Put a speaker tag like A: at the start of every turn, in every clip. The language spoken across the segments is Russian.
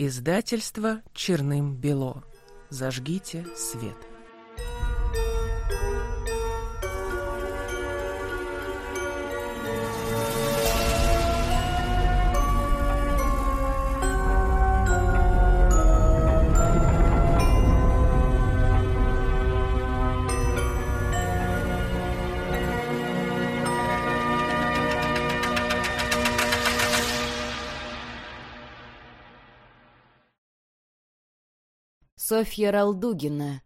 A: Издательство «Черным-бело». Зажгите свет.
B: Софья Ралдугина.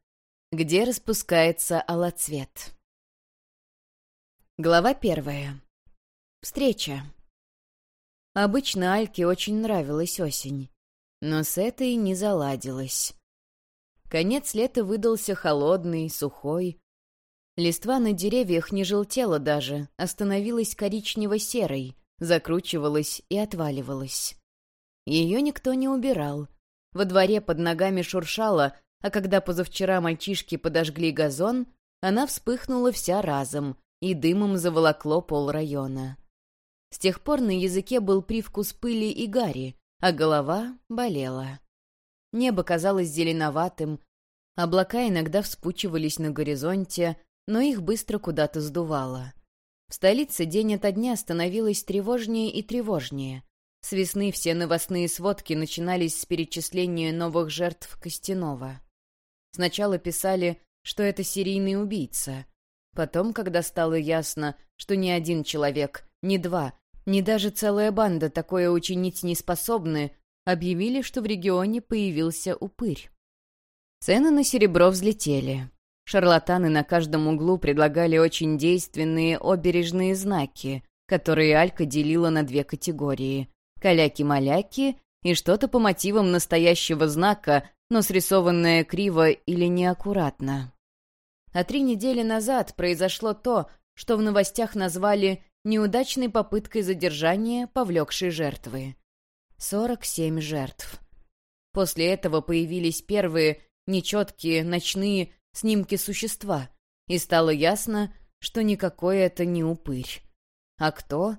B: Где распускается алоцвет. Глава первая. Встреча. Обычно Альке очень нравилась осень, но с этой не заладилось. Конец лета выдался холодный, сухой. Листва на деревьях не желтела даже, а становилась коричнево-серой, закручивалась и отваливалась. Ее никто не убирал — во дворе под ногами шуршало, а когда позавчера мальчишки подожгли газон, она вспыхнула вся разом, и дымом заволокло пол района. С тех пор на языке был привкус пыли и гари, а голова болела. Небо казалось зеленоватым, облака иногда вспучивались на горизонте, но их быстро куда-то сдувало. В столице день ото дня становилось тревожнее и тревожнее. С весны все новостные сводки начинались с перечисления новых жертв Костянова. Сначала писали, что это серийный убийца. Потом, когда стало ясно, что ни один человек, ни два, ни даже целая банда такое учинить не способны, объявили, что в регионе появился упырь. Цены на серебро взлетели. Шарлатаны на каждом углу предлагали очень действенные обережные знаки, которые Алька делила на две категории каляки-маляки и что-то по мотивам настоящего знака, но срисованное криво или неаккуратно. А три недели назад произошло то, что в новостях назвали неудачной попыткой задержания повлекшей жертвы. 47 жертв. После этого появились первые, нечеткие, ночные снимки существа, и стало ясно, что никакой это не упырь. А кто?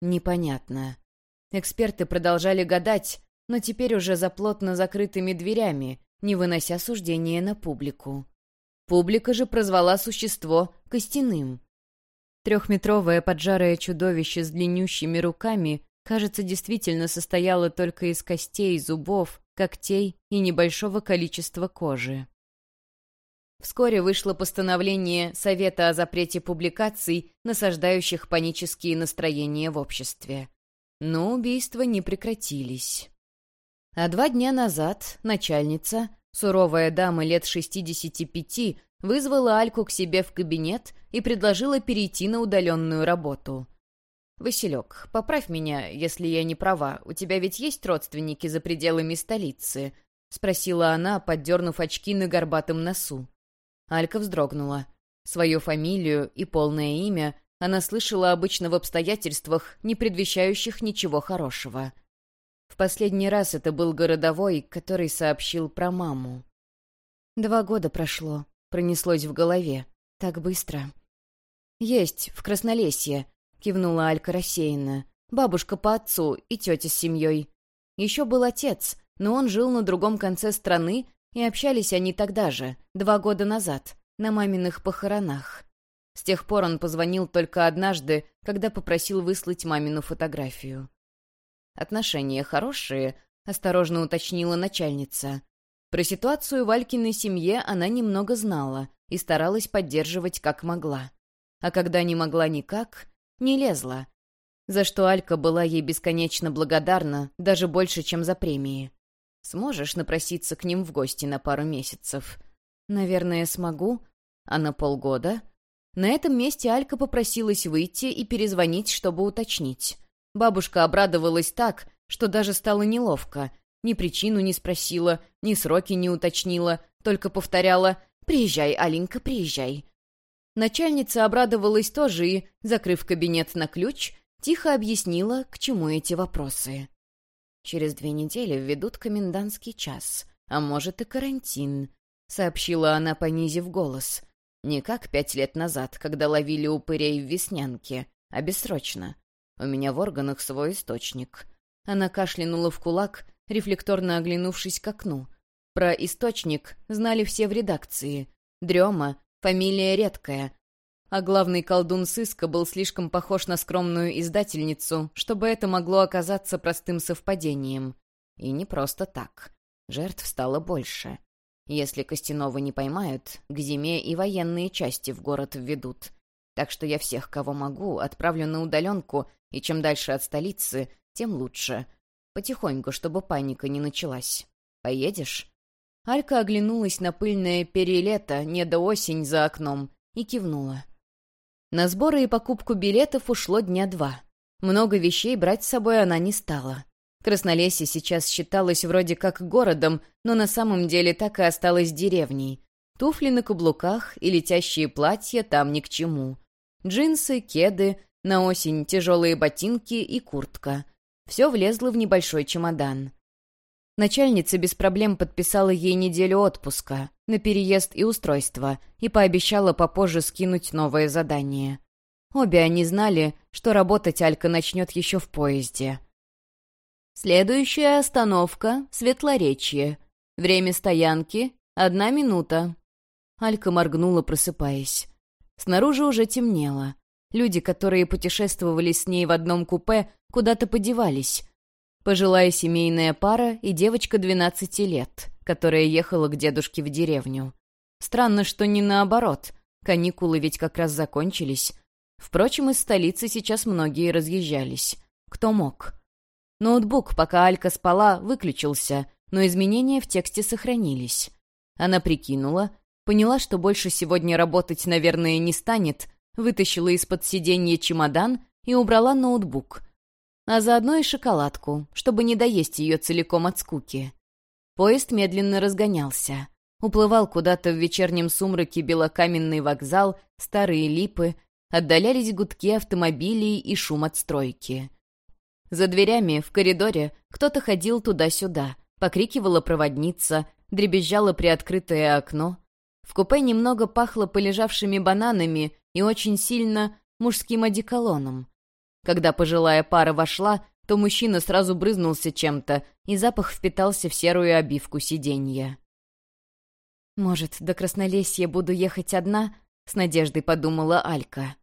B: Непонятно. Эксперты продолжали гадать, но теперь уже за плотно закрытыми дверями, не вынося суждения на публику. Публика же прозвала существо костяным. Трехметровое поджарое чудовище с длиннющими руками, кажется, действительно состояло только из костей, зубов, когтей и небольшого количества кожи. Вскоре вышло постановление Совета о запрете публикаций, насаждающих панические настроения в обществе. Но убийства не прекратились. А два дня назад начальница, суровая дама лет 65, вызвала Альку к себе в кабинет и предложила перейти на удаленную работу. «Василек, поправь меня, если я не права. У тебя ведь есть родственники за пределами столицы?» — спросила она, поддернув очки на горбатом носу. Алька вздрогнула. Свою фамилию и полное имя она слышала обычно в обстоятельствах, не предвещающих ничего хорошего. В последний раз это был городовой, который сообщил про маму. «Два года прошло», — пронеслось в голове. «Так быстро». «Есть, в Краснолесье», — кивнула Алька рассеянно. «Бабушка по отцу и тетя с семьей. Еще был отец, но он жил на другом конце страны, и общались они тогда же, два года назад, на маминых похоронах. С тех пор он позвонил только однажды, когда попросил выслать мамину фотографию. «Отношения хорошие», — осторожно уточнила начальница. Про ситуацию в Алькиной семье она немного знала и старалась поддерживать как могла. А когда не могла никак, не лезла. За что Алька была ей бесконечно благодарна, даже больше, чем за премии. «Сможешь напроситься к ним в гости на пару месяцев?» «Наверное, смогу. А на полгода?» На этом месте Алька попросилась выйти и перезвонить, чтобы уточнить. Бабушка обрадовалась так, что даже стало неловко. Ни причину не спросила, ни сроки не уточнила, только повторяла «Приезжай, Аленька, приезжай». Начальница обрадовалась тоже и, закрыв кабинет на ключ, тихо объяснила, к чему эти вопросы. «Через две недели введут комендантский час, а может и карантин», — сообщила она, понизив голос — не как пять лет назад, когда ловили упырей в Веснянке, а бессрочно. У меня в органах свой источник. Она кашлянула в кулак, рефлекторно оглянувшись к окну. Про источник знали все в редакции. Дрема — фамилия редкая. А главный колдун сыска был слишком похож на скромную издательницу, чтобы это могло оказаться простым совпадением. И не просто так. Жертв стало больше. Если Костянова не поймают, к зиме и военные части в город введут. Так что я всех, кого могу, отправлю на удаленку, и чем дальше от столицы, тем лучше. Потихоньку, чтобы паника не началась. Поедешь?» Алька оглянулась на пыльное перелето, не до осень за окном, и кивнула. На сборы и покупку билетов ушло дня два. Много вещей брать с собой она не стала. Краснолесье сейчас считалось вроде как городом, но на самом деле так и осталось деревней. Туфли на каблуках и летящие платья там ни к чему. Джинсы, кеды, на осень тяжелые ботинки и куртка. Все влезло в небольшой чемодан. Начальница без проблем подписала ей неделю отпуска на переезд и устройство и пообещала попозже скинуть новое задание. Обе они знали, что работать Алька начнет еще в поезде. Следующая остановка — Светлоречье. Время стоянки — одна минута. Алька моргнула, просыпаясь. Снаружи уже темнело. Люди, которые путешествовали с ней в одном купе, куда-то подевались. Пожилая семейная пара и девочка 12 лет, которая ехала к дедушке в деревню. Странно, что не наоборот. Каникулы ведь как раз закончились. Впрочем, из столицы сейчас многие разъезжались. Кто мог? Ноутбук, пока Алька спала, выключился, но изменения в тексте сохранились. Она прикинула, поняла, что больше сегодня работать, наверное, не станет, вытащила из-под сиденья чемодан и убрала ноутбук. А заодно и шоколадку, чтобы не доесть ее целиком от скуки. Поезд медленно разгонялся. Уплывал куда-то в вечернем сумраке белокаменный вокзал, старые липы, отдалялись гудки автомобилей и шум от стройки. За дверями, в коридоре, кто-то ходил туда-сюда, покрикивала проводница, дребезжало приоткрытое окно. В купе немного пахло полежавшими бананами и очень сильно мужским одеколоном. Когда пожилая пара вошла, то мужчина сразу брызнулся чем-то, и запах впитался в серую обивку сиденья. «Может, до Краснолесья буду ехать одна?» — с надеждой подумала Алька.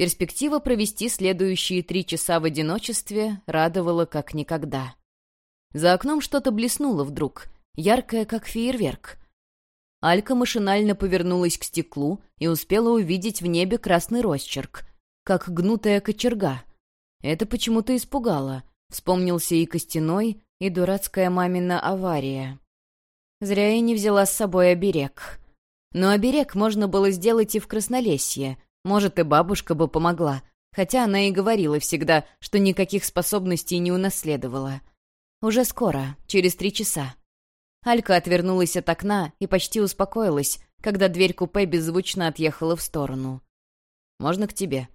B: Перспектива провести следующие три часа в одиночестве радовала как никогда. За окном что-то блеснуло вдруг, яркое, как фейерверк. Алька машинально повернулась к стеклу и успела увидеть в небе красный росчерк, как гнутая кочерга. Это почему-то испугало. Вспомнился и костяной, и дурацкая мамина авария. Зря я не взяла с собой оберег. Но оберег можно было сделать и в Краснолесье, может, и бабушка бы помогла, хотя она и говорила всегда, что никаких способностей не унаследовала. Уже скоро, через три часа. Алька отвернулась от окна и почти успокоилась, когда дверь купе беззвучно отъехала в сторону. «Можно к тебе?»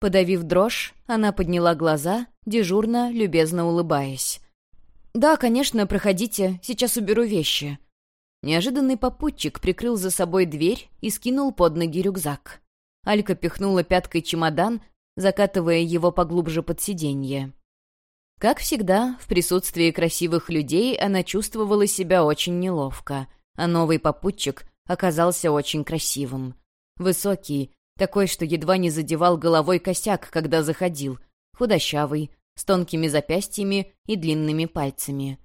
B: Подавив дрожь, она подняла глаза, дежурно, любезно улыбаясь. «Да, конечно, проходите, сейчас уберу вещи». Неожиданный попутчик прикрыл за собой дверь и скинул под ноги рюкзак. Алька пихнула пяткой чемодан, закатывая его поглубже под сиденье. Как всегда, в присутствии красивых людей она чувствовала себя очень неловко, а новый попутчик оказался очень красивым. Высокий, такой, что едва не задевал головой косяк, когда заходил, худощавый, с тонкими запястьями и длинными пальцами.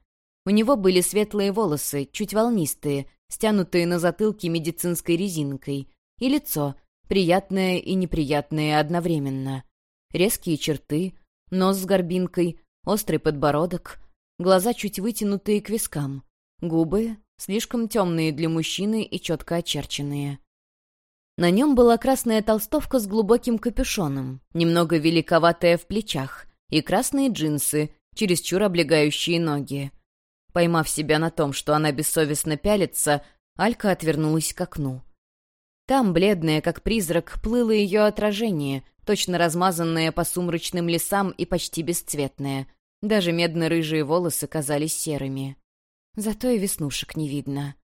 B: У него были светлые волосы, чуть волнистые, стянутые на затылке медицинской резинкой, и лицо, приятное и неприятное одновременно. Резкие черты, нос с горбинкой, острый подбородок, глаза чуть вытянутые к вискам, губы слишком темные для мужчины и четко очерченные. На нем была красная толстовка с глубоким капюшоном, немного великоватая в плечах, и красные джинсы, чересчур облегающие ноги. Поймав себя на том, что она бессовестно пялится, Алька отвернулась к окну. Там, бледное, как призрак, плыло ее отражение, точно размазанное по сумрачным лесам и почти бесцветное. Даже медно-рыжие волосы казались серыми. Зато и веснушек не видно.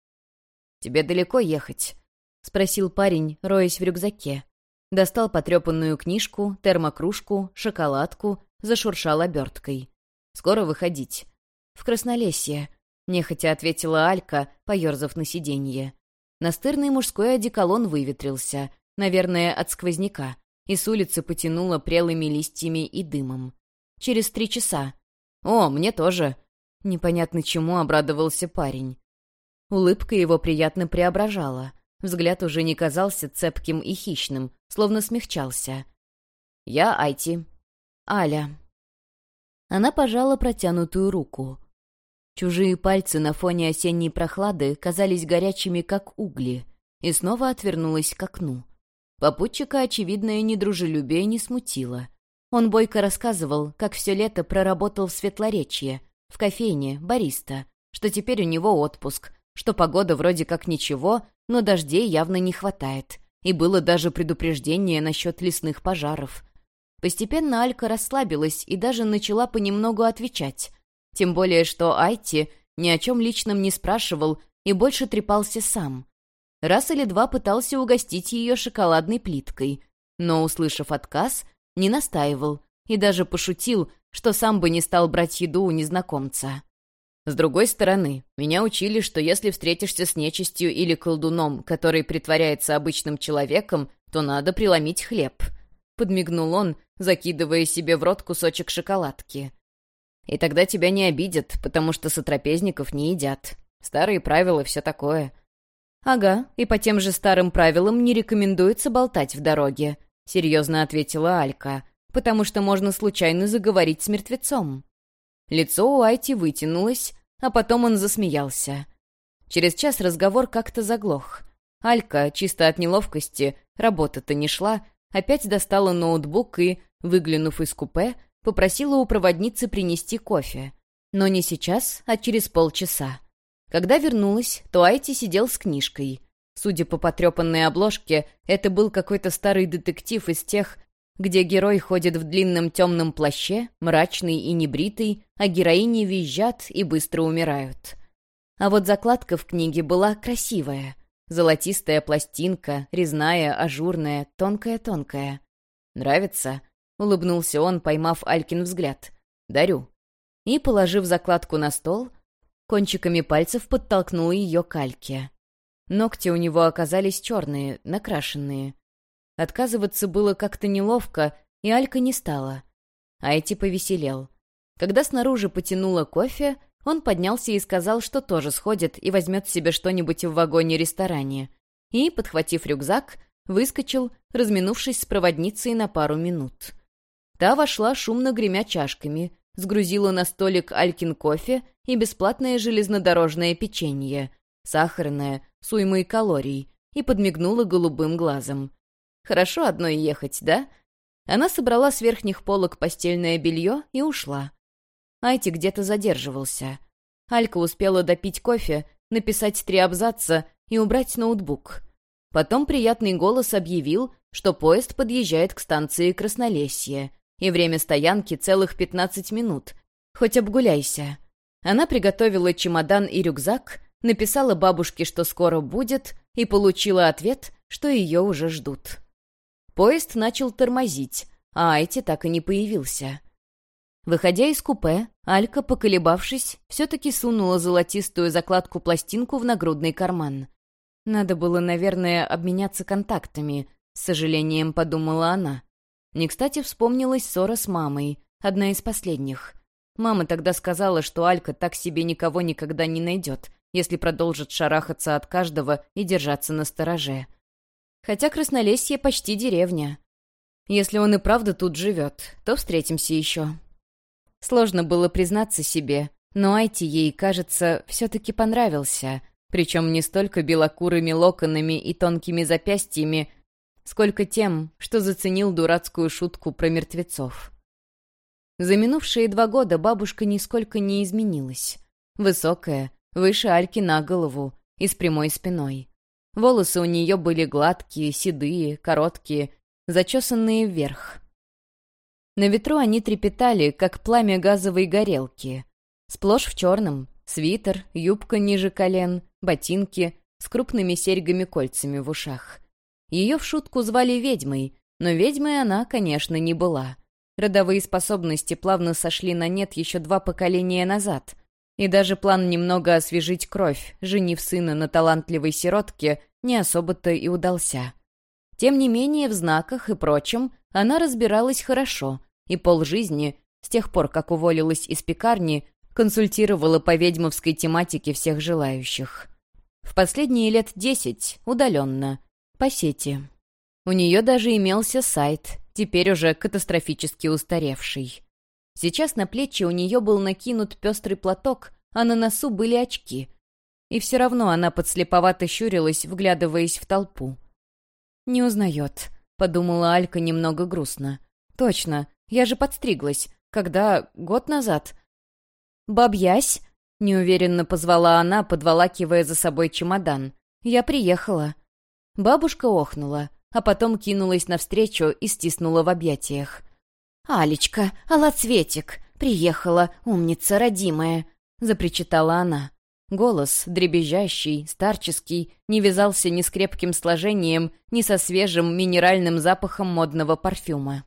B: «Тебе далеко ехать?» — спросил парень, роясь в рюкзаке. Достал потрепанную книжку, термокружку, шоколадку, зашуршал оберткой. «Скоро выходить. в Краснолесье», — нехотя ответила Алька, поерзав на сиденье. Настырный мужской одеколон выветрился, наверное, от сквозняка, и с улицы потянуло прелыми листьями и дымом. «Через три часа». «О, мне тоже». Непонятно чему обрадовался парень. Улыбка его приятно преображала. Взгляд уже не казался цепким и хищным, словно смягчался. «Я Айти». «Аля». Она пожала протянутую руку. Чужие пальцы на фоне осенней прохлады казались горячими, как угли, и снова отвернулась к окну. Попутчика очевидное недружелюбие не смутило. Он бойко рассказывал, как все лето проработал в Светлоречье, в кофейне, бариста, что теперь у него отпуск, что погода вроде как ничего, но дождей явно не хватает. И было даже предупреждение насчет лесных пожаров. Постепенно Алька расслабилась и даже начала понемногу отвечать. Тем более, что Айти ни о чем личном не спрашивал и больше трепался сам. Раз или два пытался угостить ее шоколадной плиткой, но, услышав отказ, не настаивал и даже пошутил, что сам бы не стал брать еду у незнакомца. С другой стороны, меня учили, что если встретишься с нечистью или колдуном, который притворяется обычным человеком, то надо преломить хлеб. Подмигнул он, закидывая себе в рот кусочек шоколадки. И тогда тебя не обидят, потому что сотрапезников не едят. Старые правила, все такое. «Ага, и по тем же старым правилам не рекомендуется болтать в дороге», — серьезно ответила Алька, «потому что можно случайно заговорить с мертвецом». Лицо у Айти вытянулось, а потом он засмеялся. Через час разговор как-то заглох. Алька, чисто от неловкости, работа-то не шла, опять достала ноутбук и, выглянув из купе, попросила у проводницы принести кофе. Но не сейчас, а через полчаса. Когда вернулась, то Айти сидел с книжкой. Судя по потрепанной обложке, это был какой-то старый детектив из тех, где герой ходит в длинном темном плаще, мрачный и небритый, а героини визжат и быстро умирают. А вот закладка в книге была красивая. Золотистая пластинка, резная, ажурная, тонкая-тонкая. «Нравится?» — улыбнулся он, поймав Алькин взгляд. «Дарю». И, положив закладку на стол, кончиками пальцев подтолкнул ее к Альке. Ногти у него оказались черные, накрашенные. Отказываться было как-то неловко, и Алька не стала. Айти повеселел. Когда снаружи потянуло кофе, он поднялся и сказал, что тоже сходит и возьмет себе что-нибудь в вагоне-ресторане. И, подхватив рюкзак, выскочил, разминувшись с проводницей на пару минут. Та вошла, шумно гремя чашками, сгрузила на столик Алькин кофе и бесплатное железнодорожное печенье, сахарное, с уймой калорий, и подмигнула голубым глазом. Хорошо одной ехать, да? Она собрала с верхних полок постельное белье и ушла. Айти где-то задерживался. Алька успела допить кофе, написать три абзаца и убрать ноутбук. Потом приятный голос объявил, что поезд подъезжает к станции Краснолесье, и время стоянки целых 15 минут. Хоть обгуляйся. Она приготовила чемодан и рюкзак, написала бабушке, что скоро будет, и получила ответ, что ее уже ждут. Поезд начал тормозить, а Айти так и не появился. Выходя из купе, Алька, поколебавшись, все-таки сунула золотистую закладку-пластинку в нагрудный карман. Надо было, наверное, обменяться контактами, с сожалением подумала она. Не кстати вспомнилась ссора с мамой, одна из последних. Мама тогда сказала, что Алька так себе никого никогда не найдет, если продолжит шарахаться от каждого и держаться на стороже. Хотя Краснолесье почти деревня. Если он и правда тут живет, то встретимся еще. Сложно было признаться себе, но Айти ей, кажется, все-таки понравился, причем не столько белокурыми локонами и тонкими запястьями, сколько тем, что заценил дурацкую шутку про мертвецов. За минувшие два года бабушка нисколько не изменилась. Высокая, выше Альки на голову и с прямой спиной. Волосы у нее были гладкие, седые, короткие, зачесанные вверх. На ветру они трепетали, как пламя газовой горелки. Сплошь в черном, свитер, юбка ниже колен, ботинки с крупными серьгами-кольцами в ушах. Ее в шутку звали ведьмой, но ведьмой она, конечно, не была. Родовые способности плавно сошли на нет еще два поколения назад. И даже план немного освежить кровь, женив сына на талантливой сиротке, не особо-то и удался. Тем не менее, в знаках и прочем она разбиралась хорошо, и полжизни, с тех пор, как уволилась из пекарни, консультировала по ведьмовской тематике всех желающих. В последние лет десять, удаленно, по сети. У нее даже имелся сайт, теперь уже катастрофически устаревший. Сейчас на плечи у нее был накинут пестрый платок, а на носу были очки. И все равно она подслеповато щурилась, вглядываясь в толпу. «Не узнает», — подумала Алька немного грустно. «Точно, я же подстриглась. Когда? Год назад?» «Бабьясь?» — неуверенно позвала она, подволакивая за собой чемодан. «Я приехала». Бабушка охнула, а потом кинулась навстречу и стиснула в объятиях. «Алечка, алоцветик, приехала, умница родимая!» — запричитала она. Голос, дребезжащий, старческий, не вязался ни с крепким сложением, ни со свежим минеральным запахом модного парфюма.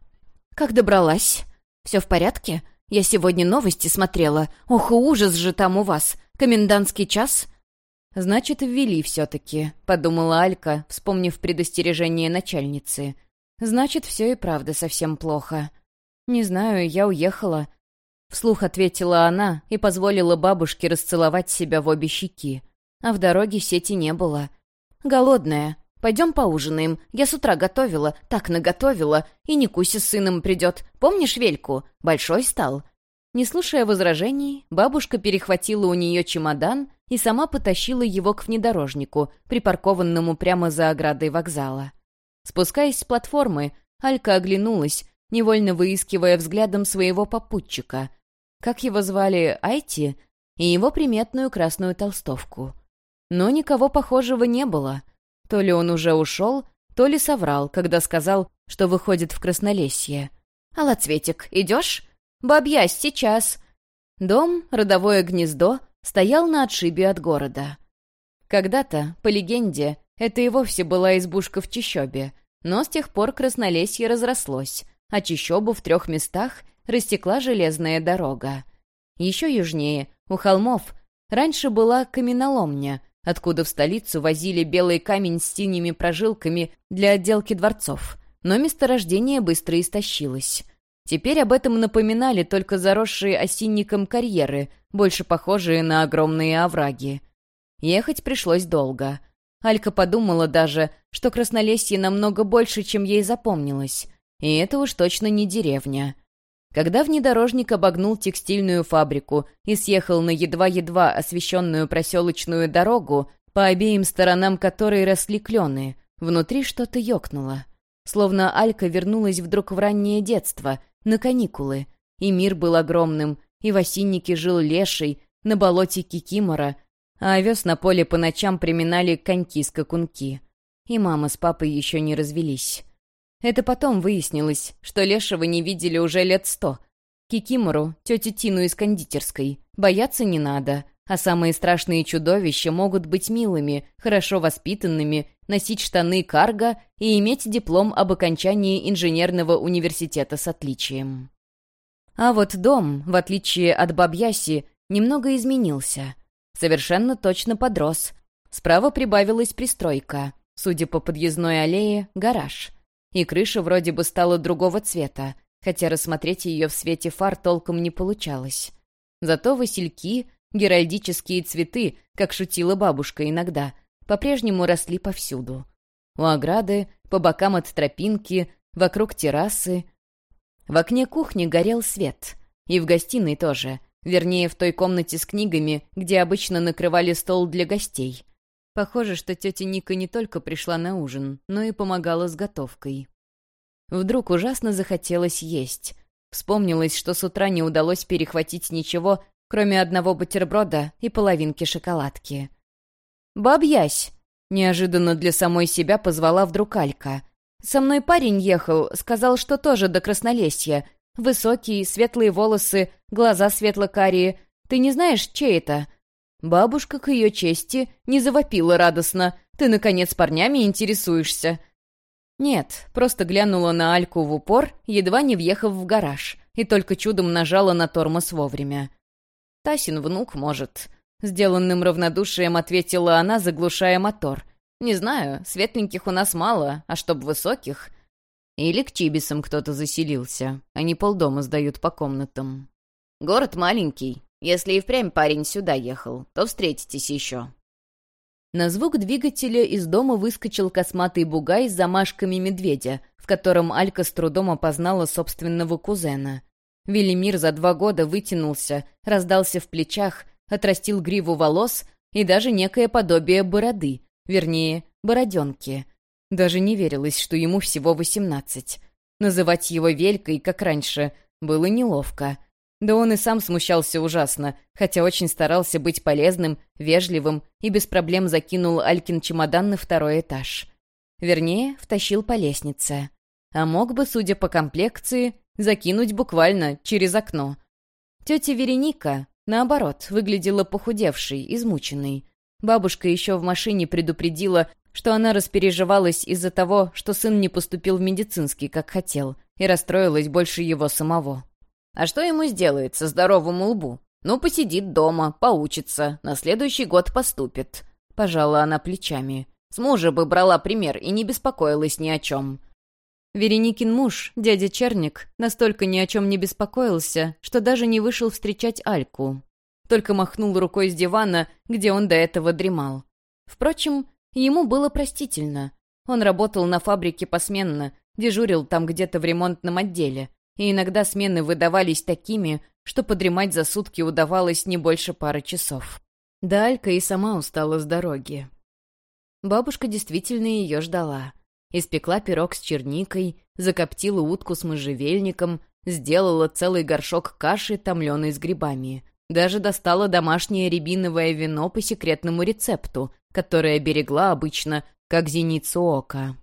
B: «Как добралась? Все в порядке? Я сегодня новости смотрела. Ох, ужас же там у вас! Комендантский час?» «Значит, ввели все-таки», — подумала Алька, вспомнив предостережение начальницы. «Значит, все и правда совсем плохо». «Не знаю, я уехала». Вслух ответила она и позволила бабушке расцеловать себя в обе щеки. А в дороге сети не было. «Голодная. Пойдем поужинаем. Я с утра готовила, так наготовила. И Никуся с сыном придет. Помнишь Вельку? Большой стал». Не слушая возражений, бабушка перехватила у нее чемодан и сама потащила его к внедорожнику, припаркованному прямо за оградой вокзала. Спускаясь с платформы, Алька оглянулась, невольно выискивая взглядом своего попутчика. Как его звали Айти? И его приметную красную толстовку. Но никого похожего не было. То ли он уже ушел, то ли соврал, когда сказал, что выходит в Краснолесье. «Аллоцветик, идешь?» «Бабьясь, сейчас!» Дом, родовое гнездо, стоял на отшибе от города. Когда-то, по легенде, это и вовсе была избушка в Чищобе, но с тех пор Краснолесье разрослось, а Чищобу в трех местах растекла железная дорога. Еще южнее, у холмов, раньше была каменоломня, откуда в столицу возили белый камень с синими прожилками для отделки дворцов, но месторождение быстро истощилось. Теперь об этом напоминали только заросшие осинником карьеры, больше похожие на огромные овраги. Ехать пришлось долго. Алька подумала даже, что Краснолесье намного больше, чем ей запомнилось. И это уж точно не деревня. Когда внедорожник обогнул текстильную фабрику и съехал на едва-едва освещенную проселочную дорогу, по обеим сторонам которой росли клены, внутри что-то ёкнуло. Словно Алька вернулась вдруг в раннее детство, на каникулы. И мир был огромным, и в осиннике жил леший, на болоте кикимора, а овес на поле по ночам приминали коньки-скакунки. И мама с папой еще не развелись. Это потом выяснилось, что Лешего не видели уже лет сто. Кикимору, тетю Тину из кондитерской, бояться не надо, а самые страшные чудовища могут быть милыми, хорошо воспитанными, носить штаны карго и иметь диплом об окончании инженерного университета с отличием. А вот дом, в отличие от Бабьяси, немного изменился. Совершенно точно подрос. Справа прибавилась пристройка. Судя по подъездной аллее, гараж — и крыша вроде бы стала другого цвета, хотя рассмотреть ее в свете фар толком не получалось. Зато васильки, геральдические цветы, как шутила бабушка иногда, по-прежнему росли повсюду. У ограды, по бокам от тропинки, вокруг террасы. В окне кухни горел свет. И в гостиной тоже, вернее, в той комнате с книгами, где обычно накрывали стол для гостей. Похоже, что тетя Ника не только пришла на ужин, но и помогала с готовкой. Вдруг ужасно захотелось есть. Вспомнилось, что с утра не удалось перехватить ничего, кроме одного бутерброда и половинки шоколадки. «Бабьясь!» — неожиданно для самой себя позвала вдруг Алька. «Со мной парень ехал, сказал, что тоже до Краснолесья. Высокий, светлые волосы, глаза светло-карие. Ты не знаешь, чей это?» Бабушка, к ее чести, не завопила радостно. «Ты, наконец, парнями интересуешься?» Нет, просто глянула на Альку в упор, едва не въехав в гараж, и только чудом нажала на тормоз вовремя. Тасин внук, может». Сделанным равнодушием ответила она, заглушая мотор. «Не знаю, светленьких у нас мало, а чтоб высоких...» Или к Чибисам кто-то заселился. Они полдома сдают по комнатам. «Город маленький. Если и впрямь парень сюда ехал, то встретитесь еще». На звук двигателя из дома выскочил косматый бугай с замашками медведя, в котором Алька с трудом опознала собственного кузена. Велимир за два года вытянулся, раздался в плечах, отрастил гриву волос и даже некое подобие бороды, вернее, бороденки. Даже не верилось, что ему всего восемнадцать. Называть его Велькой, как раньше, было неловко. Да он и сам смущался ужасно, хотя очень старался быть полезным, вежливым и без проблем закинул Алькин чемодан на второй этаж. Вернее, втащил по лестнице. А мог бы, судя по комплекции, закинуть буквально через окно. Тетя Вереника, наоборот, выглядела похудевшей, измученной. Бабушка еще в машине предупредила, что она распереживалась из-за того, что сын не поступил в медицинский, как хотел, и расстроилась больше его самого. А что ему сделается здоровому лбу? Ну, посидит дома, поучится, на следующий год поступит. Пожала она плечами. С мужа бы брала пример и не беспокоилась ни о чем. Вереникин муж, дядя Черник, настолько ни о чем не беспокоился, что даже не вышел встречать Альку. Только махнул рукой с дивана, где он до этого дремал. Впрочем, Ему было простительно. Он работал на фабрике посменно, дежурил там где-то в ремонтном отделе, и иногда смены выдавались такими, что подремать за сутки удавалось не больше пары часов. Да Алька и сама устала с дороги. Бабушка действительно ее ждала. Испекла пирог с черникой, закоптила утку с можжевельником, сделала целый горшок каши, томленой с грибами. Даже достала домашнее рябиновое вино по секретному рецепту, которое берегла обычно, как зеницу ока.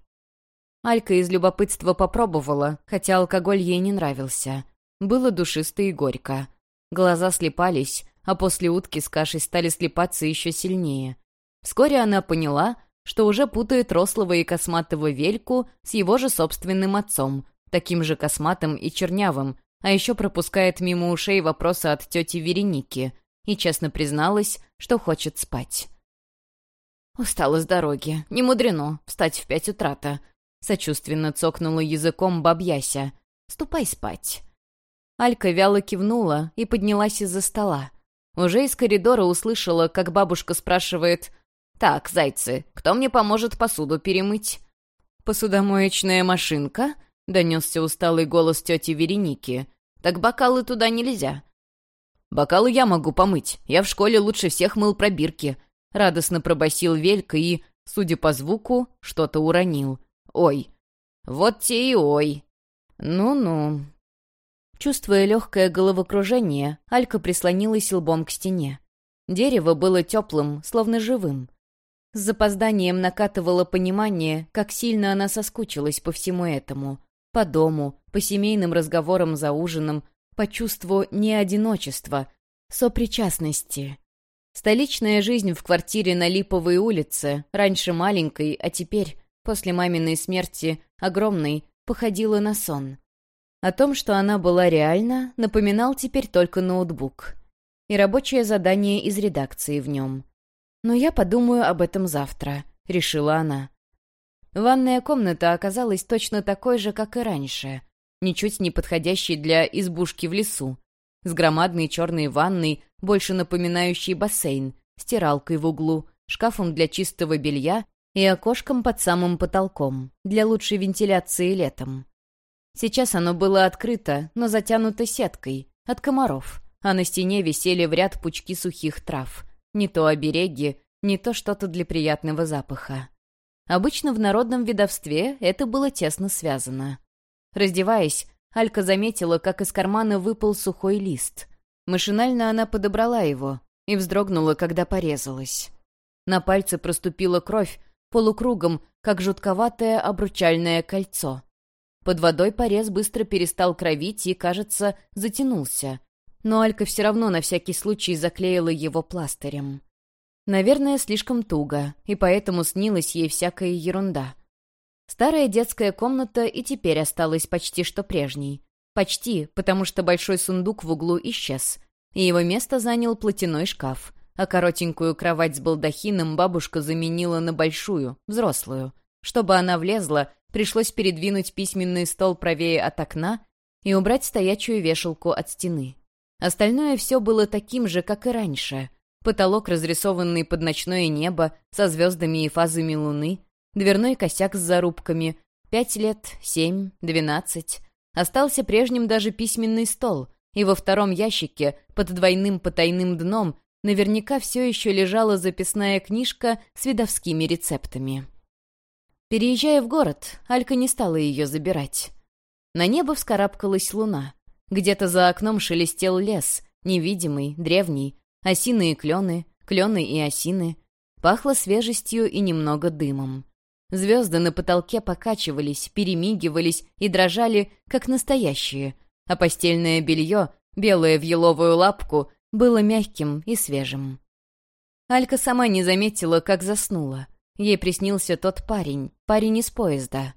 B: Алька из любопытства попробовала, хотя алкоголь ей не нравился. Было душисто и горько. Глаза слепались, а после утки с кашей стали слепаться еще сильнее. Вскоре она поняла, что уже путает рослого и косматого Вельку с его же собственным отцом, таким же косматым и чернявым, а еще пропускает мимо ушей вопросы от тети Вереники и честно призналась, что хочет спать. «Устала с дороги. Не мудрено. Встать в пять утра-то». Сочувственно цокнула языком бабьяся. «Ступай спать». Алька вяло кивнула и поднялась из-за стола. Уже из коридора услышала, как бабушка спрашивает «Так, зайцы, кто мне поможет посуду перемыть?» «Посудомоечная машинка?» донесся усталый голос тети Вереники. «Так бокалы туда нельзя». «Бокалы я могу помыть. Я в школе лучше всех мыл пробирки», — радостно пробасил Велька и, судя по звуку, что-то уронил. «Ой! Вот те и ой!» «Ну-ну...» Чувствуя легкое головокружение, Алька прислонилась лбом к стене. Дерево было теплым, словно живым. С запозданием накатывало понимание, как сильно она соскучилась по всему этому по дому, по семейным разговорам за ужином, по чувству не одиночества, сопричастности. Столичная жизнь в квартире на Липовой улице, раньше маленькой, а теперь, после маминой смерти, огромной, походила на сон. О том, что она была реальна, напоминал теперь только ноутбук. И рабочее задание из редакции в нем. «Но я подумаю об этом завтра», — решила она. Ванная комната оказалась точно такой же, как и раньше, ничуть не подходящей для избушки в лесу, с громадной черной ванной, больше напоминающей бассейн, стиралкой в углу, шкафом для чистого белья и окошком под самым потолком, для лучшей вентиляции летом. Сейчас оно было открыто, но затянуто сеткой, от комаров, а на стене висели в ряд пучки сухих трав. Не то обереги, не то что-то для приятного запаха. Обычно в народном ведовстве это было тесно связано. Раздеваясь, Алька заметила, как из кармана выпал сухой лист. Машинально она подобрала его и вздрогнула, когда порезалась. На пальце проступила кровь, полукругом, как жутковатое обручальное кольцо. Под водой порез быстро перестал кровить и, кажется, затянулся. Но Алька все равно на всякий случай заклеила его пластырем. Наверное, слишком туго, и поэтому снилась ей всякая ерунда. Старая детская комната и теперь осталась почти что прежней. Почти, потому что большой сундук в углу исчез. и его место занял платяной шкаф, а коротенькую кровать с балдахином бабушка заменила на большую, взрослую. Чтобы она влезла, пришлось передвинуть письменный стол правее от окна и убрать стоячую вешалку от стены. Остальное все было таким же, как и раньше. Потолок, разрисованный под ночное небо, со звездами и фазами луны, дверной косяк с зарубками, пять лет, семь, двенадцать. Остался прежним даже письменный стол, и во втором ящике, под двойным потайным дном, наверняка все еще лежала записная книжка с видовскими рецептами. Переезжая в город, Алька не стала ее забирать. На небо вскарабкалась луна. Где-то за окном шелестел лес, невидимый, древний, осины и клены, клены и осины. Пахло свежестью и немного дымом. Звезды на потолке покачивались, перемигивались и дрожали, как настоящие, а постельное белье, белое в еловую лапку, было мягким и свежим. Алька сама не заметила, как заснула. Ей приснился тот парень, парень из поезда.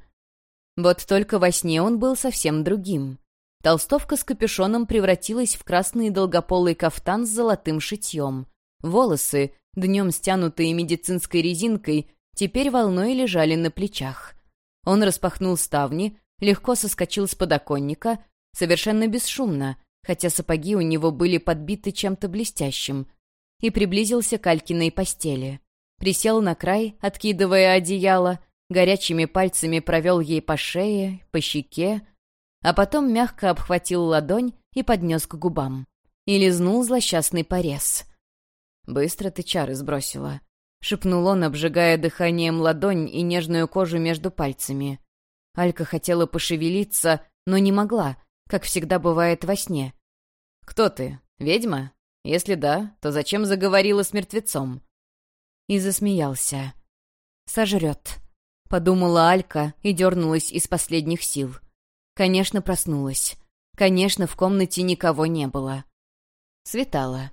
B: Вот только во сне он был совсем другим. Толстовка с капюшоном превратилась в красный долгополый кафтан с золотым шитьем. Волосы, днем стянутые медицинской резинкой, теперь волной лежали на плечах. Он распахнул ставни, легко соскочил с подоконника, совершенно бесшумно, хотя сапоги у него были подбиты чем-то блестящим, и приблизился к Алькиной постели присел на край, откидывая одеяло, горячими пальцами провел ей по шее, по щеке, а потом мягко обхватил ладонь и поднес к губам. И лизнул злосчастный порез. «Быстро ты чары сбросила», — шепнул он, обжигая дыханием ладонь и нежную кожу между пальцами. Алька хотела пошевелиться, но не могла, как всегда бывает во сне. «Кто ты? Ведьма? Если да, то зачем заговорила с мертвецом?» и засмеялся. «Сожрет», — подумала Алька и дернулась из последних сил. Конечно, проснулась. Конечно, в комнате никого не было. Светало.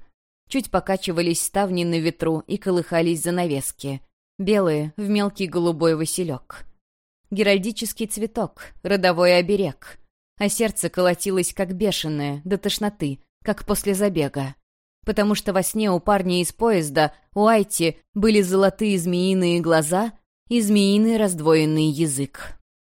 B: Чуть покачивались ставни на ветру и колыхались занавески. Белые, в мелкий голубой василек. Геральдический цветок, родовой оберег. А сердце колотилось как бешеное, до тошноты, как после забега потому что во сне у парня из поезда, у Айти, были золотые змеиные глаза и змеиный раздвоенный язык.